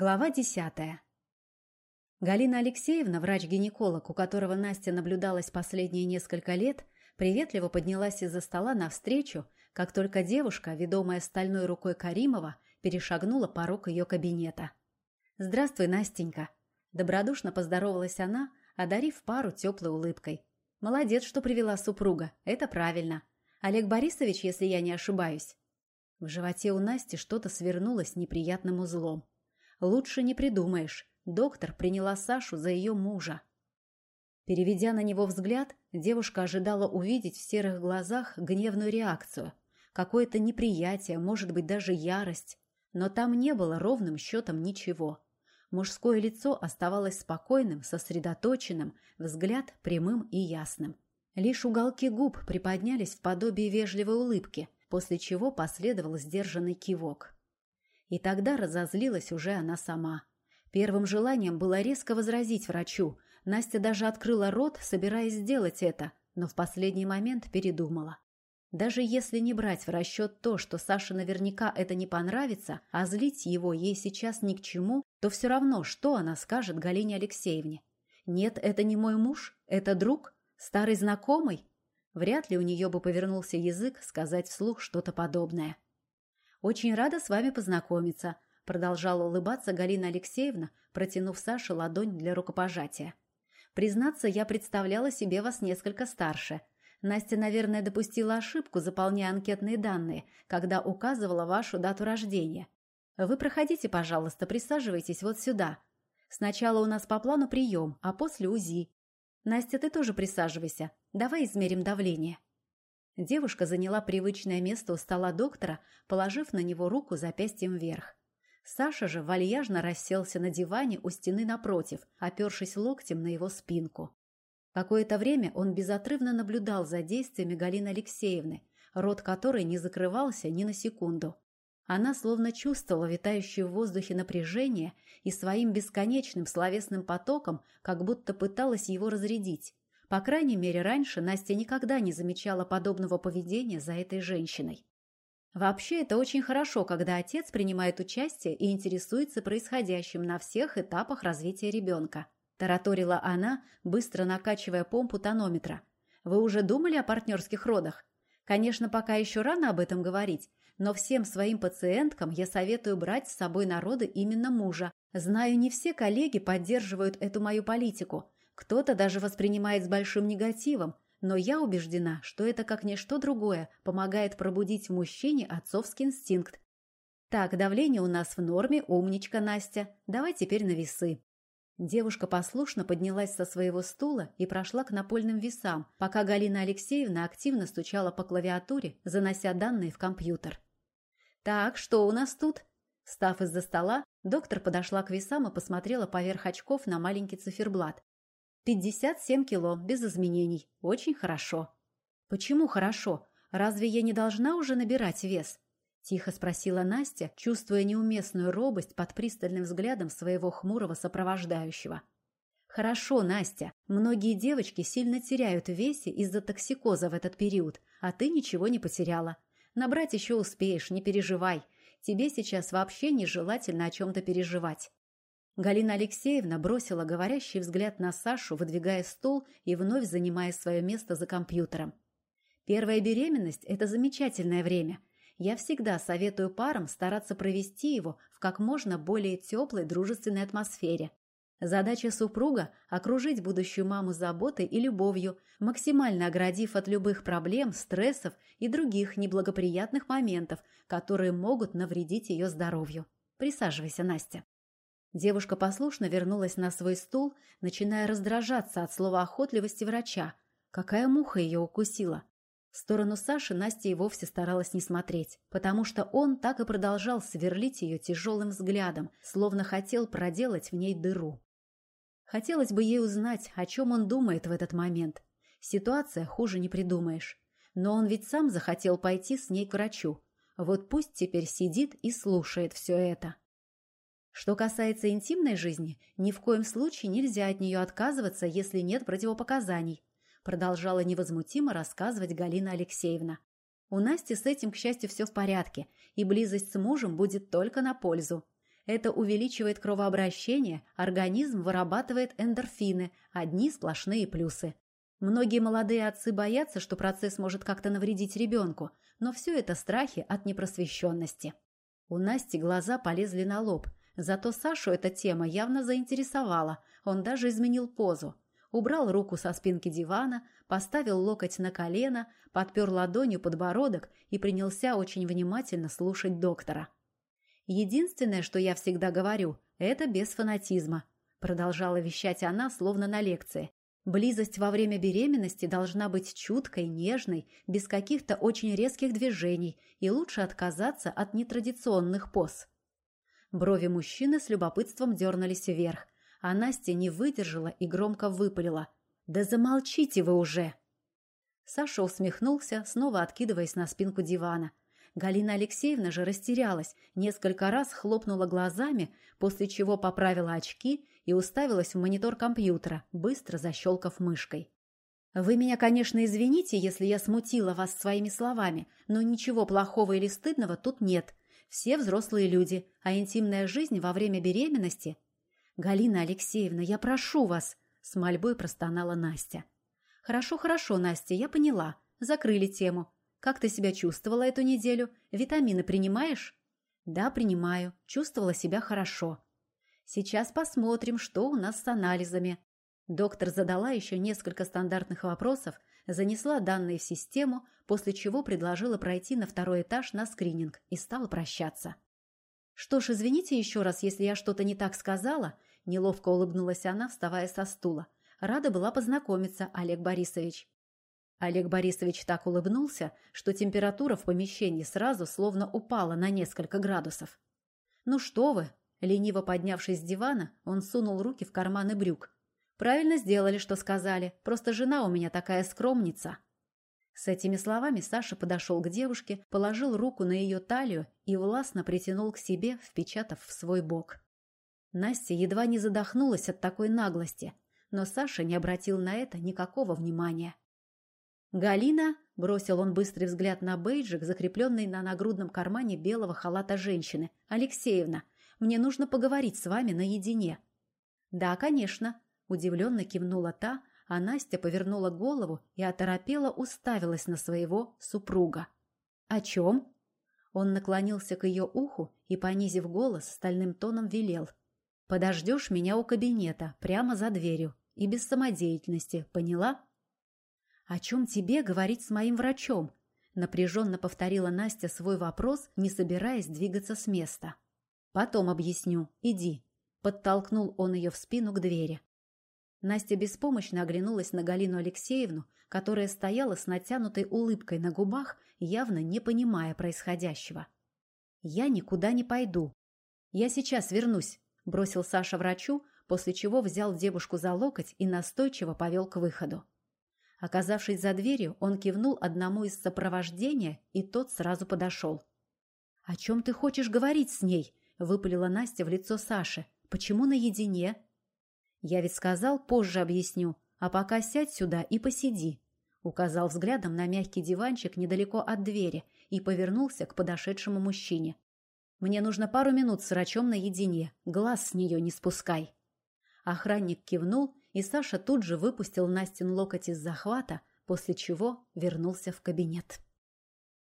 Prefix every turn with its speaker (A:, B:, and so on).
A: Глава десятая. Галина Алексеевна, врач-гинеколог, у которого Настя наблюдалась последние несколько лет, приветливо поднялась из-за стола навстречу, как только девушка, ведомая стальной рукой Каримова, перешагнула порог ее кабинета. «Здравствуй, Настенька!» Добродушно поздоровалась она, одарив пару теплой улыбкой. «Молодец, что привела супруга. Это правильно. Олег Борисович, если я не ошибаюсь». В животе у Насти что-то свернулось неприятным узлом. Лучше не придумаешь. Доктор приняла Сашу за ее мужа. Переведя на него взгляд, девушка ожидала увидеть в серых глазах гневную реакцию. Какое-то неприятие, может быть, даже ярость. Но там не было ровным счетом ничего. Мужское лицо оставалось спокойным, сосредоточенным, взгляд прямым и ясным. Лишь уголки губ приподнялись в подобие вежливой улыбки, после чего последовал сдержанный кивок. И тогда разозлилась уже она сама. Первым желанием было резко возразить врачу. Настя даже открыла рот, собираясь сделать это, но в последний момент передумала. Даже если не брать в расчет то, что Саше наверняка это не понравится, а злить его ей сейчас ни к чему, то все равно, что она скажет Галине Алексеевне. «Нет, это не мой муж, это друг, старый знакомый». Вряд ли у нее бы повернулся язык сказать вслух что-то подобное. «Очень рада с вами познакомиться», – продолжала улыбаться Галина Алексеевна, протянув Саше ладонь для рукопожатия. «Признаться, я представляла себе вас несколько старше. Настя, наверное, допустила ошибку, заполняя анкетные данные, когда указывала вашу дату рождения. Вы проходите, пожалуйста, присаживайтесь вот сюда. Сначала у нас по плану прием, а после УЗИ. Настя, ты тоже присаживайся. Давай измерим давление». Девушка заняла привычное место у стола доктора, положив на него руку запястьем вверх. Саша же вальяжно расселся на диване у стены напротив, опершись локтем на его спинку. Какое-то время он безотрывно наблюдал за действиями Галины Алексеевны, рот которой не закрывался ни на секунду. Она словно чувствовала витающее в воздухе напряжение и своим бесконечным словесным потоком как будто пыталась его разрядить. По крайней мере, раньше Настя никогда не замечала подобного поведения за этой женщиной. Вообще, это очень хорошо, когда отец принимает участие и интересуется происходящим на всех этапах развития ребенка. Тараторила она, быстро накачивая помпу тонометра. Вы уже думали о партнерских родах? Конечно, пока еще рано об этом говорить, но всем своим пациенткам я советую брать с собой на роды именно мужа. Знаю, не все коллеги поддерживают эту мою политику, кто-то даже воспринимает с большим негативом, но я убеждена, что это как ничто другое помогает пробудить в мужчине отцовский инстинкт. Так, давление у нас в норме, умничка Настя. Давай теперь на весы. Девушка послушно поднялась со своего стула и прошла к напольным весам, пока Галина Алексеевна активно стучала по клавиатуре, занося данные в компьютер. «Так, что у нас тут?» Встав из-за стола, доктор подошла к весам и посмотрела поверх очков на маленький циферблат, Пятьдесят семь кило, без изменений. Очень хорошо. Почему хорошо? Разве я не должна уже набирать вес? Тихо спросила Настя, чувствуя неуместную робость под пристальным взглядом своего хмурого сопровождающего. «Хорошо, Настя. Многие девочки сильно теряют в весе из-за токсикоза в этот период, а ты ничего не потеряла. Набрать еще успеешь, не переживай. Тебе сейчас вообще нежелательно о чем-то переживать. Галина Алексеевна бросила говорящий взгляд на Сашу, выдвигая стул и вновь занимая свое место за компьютером. Первая беременность – это замечательное время. Я всегда советую парам стараться провести его в как можно более теплой дружественной атмосфере. Задача супруга – окружить будущую маму заботой и любовью, максимально оградив от любых проблем, стрессов и других неблагоприятных моментов, которые могут навредить ее здоровью. Присаживайся, Настя. Девушка послушно вернулась на свой стул, начиная раздражаться от слова охотливости врача. Какая муха ее укусила? В сторону Саши Настя и вовсе старалась не смотреть, потому что он так и продолжал сверлить ее тяжелым взглядом, словно хотел проделать в ней дыру. Хотелось бы ей узнать, о чем он думает в этот момент. Ситуация хуже не придумаешь. Но он ведь сам захотел пойти с ней к врачу. Вот пусть теперь сидит и слушает все это. Что касается интимной жизни, ни в коем случае нельзя от нее отказываться, если нет противопоказаний, продолжала невозмутимо рассказывать Галина Алексеевна. У Насти с этим, к счастью, все в порядке, и близость с мужем будет только на пользу. Это увеличивает кровообращение, организм вырабатывает эндорфины, одни сплошные плюсы. Многие молодые отцы боятся, что процесс может как-то навредить ребенку, но все это страхи от непросвещенности. У Насти глаза полезли на лоб, зато Сашу эта тема явно заинтересовала, он даже изменил позу. Убрал руку со спинки дивана, поставил локоть на колено, подпер ладонью подбородок и принялся очень внимательно слушать доктора. Единственное, что я всегда говорю, это без фанатизма. Продолжала вещать она, словно на лекции. Близость во время беременности должна быть чуткой, нежной, без каких-то очень резких движений, и лучше отказаться от нетрадиционных поз. Брови мужчины с любопытством дернулись вверх, а Настя не выдержала и громко выпалила. «Да замолчите вы уже!» Саша усмехнулся, снова откидываясь на спинку дивана – Галина Алексеевна же растерялась, несколько раз хлопнула глазами, после чего поправила очки и уставилась в монитор компьютера, быстро защелкав мышкой. «Вы меня, конечно, извините, если я смутила вас своими словами, но ничего плохого или стыдного тут нет. Все взрослые люди, а интимная жизнь во время беременности...» «Галина Алексеевна, я прошу вас!» — с мольбой простонала Настя. «Хорошо, хорошо, Настя, я поняла. Закрыли тему. Как ты себя чувствовала эту неделю? Витамины принимаешь? Да, принимаю. Чувствовала себя хорошо. Сейчас посмотрим, что у нас с анализами. Доктор задала еще несколько стандартных вопросов, занесла данные в систему, после чего предложила пройти на второй этаж на скрининг и стала прощаться. «Что ж, извините еще раз, если я что-то не так сказала», неловко улыбнулась она, вставая со стула. «Рада была познакомиться, Олег Борисович». Олег Борисович так улыбнулся, что температура в помещении сразу словно упала на несколько градусов. «Ну что вы!» Лениво поднявшись с дивана, он сунул руки в карманы брюк. «Правильно сделали, что сказали. Просто жена у меня такая скромница». С этими словами Саша подошел к девушке, положил руку на ее талию и властно притянул к себе, впечатав в свой бок. Настя едва не задохнулась от такой наглости, но Саша не обратил на это никакого внимания. «Галина!» – бросил он быстрый взгляд на бейджик, закрепленный на нагрудном кармане белого халата женщины. «Алексеевна, мне нужно поговорить с вами наедине». «Да, конечно», – удивленно кивнула та, а Настя повернула голову и оторопела уставилась на своего супруга. «О чем?» Он наклонился к ее уху и, понизив голос, стальным тоном велел. «Подождешь меня у кабинета, прямо за дверью, и без самодеятельности, поняла?» «О чем тебе говорить с моим врачом?» Напряженно повторила Настя свой вопрос, не собираясь двигаться с места. «Потом объясню. Иди». Подтолкнул он ее в спину к двери. Настя беспомощно оглянулась на Галину Алексеевну, которая стояла с натянутой улыбкой на губах, явно не понимая происходящего. «Я никуда не пойду. Я сейчас вернусь», – бросил Саша врачу, после чего взял девушку за локоть и настойчиво повел к выходу. Оказавшись за дверью, он кивнул одному из сопровождения, и тот сразу подошел. «О чем ты хочешь говорить с ней?» – выпалила Настя в лицо Саши. «Почему наедине?» «Я ведь сказал, позже объясню, а пока сядь сюда и посиди», – указал взглядом на мягкий диванчик недалеко от двери и повернулся к подошедшему мужчине. «Мне нужно пару минут с врачом наедине, глаз с нее не спускай». Охранник кивнул и Саша тут же выпустил Настин локоть из захвата, после чего вернулся в кабинет.